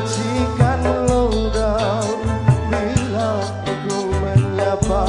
percikan logam bila aku menyapa.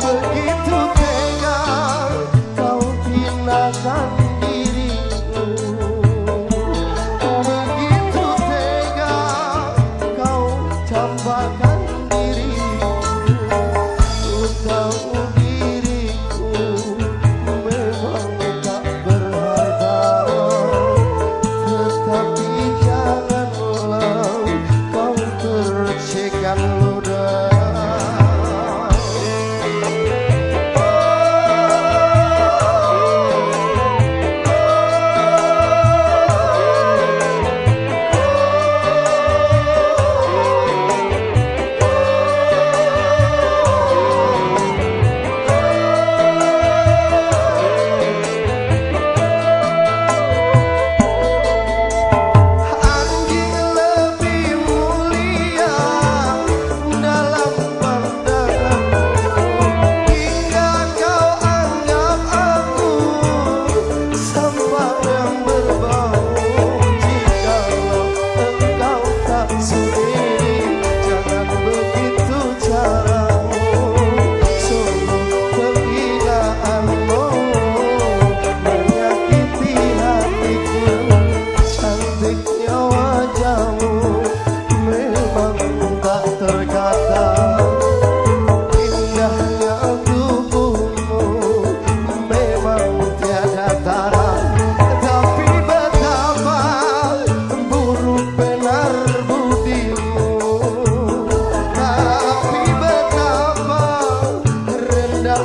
Begitu tega kau hinakan dirimu.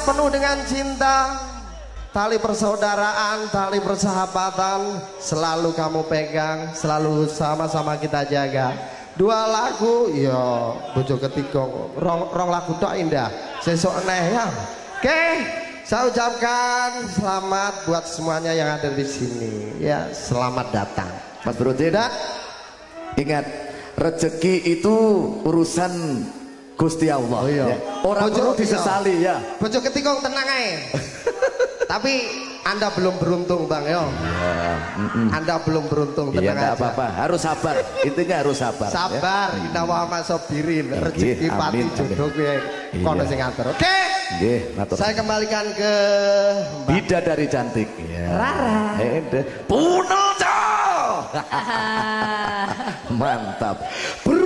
Penuh dengan cinta. Tali persaudaraan, tali persahabatan Selalu kamu pegang, selalu sama-sama kita jaga. Dua lagu, ya bojo ketiga Rong, rong lagu tak indah. Sesok neh ya. Oke, saya ucapkan selamat buat semuanya yang ada di sini. Ya, selamat datang. Mas Bro tidak Ingat, rezeki itu urusan Gusti Allah. Oh iya. Ya. Orang perlu disesali ya. Bojo ketikong tenang aja. Tapi Anda belum beruntung Bang yo. Ya. Anda belum beruntung tenang iya, aja. apa-apa, harus sabar. Intinya harus sabar. Ya. Sabar, ya. Indah Muhammad Sobirin, rezeki pati jodoh gue kono sing ngatur. Oke. Nggih, Saya kembalikan ke Bida dari cantik ya. Rara. Eh, Punel Mantap. Ber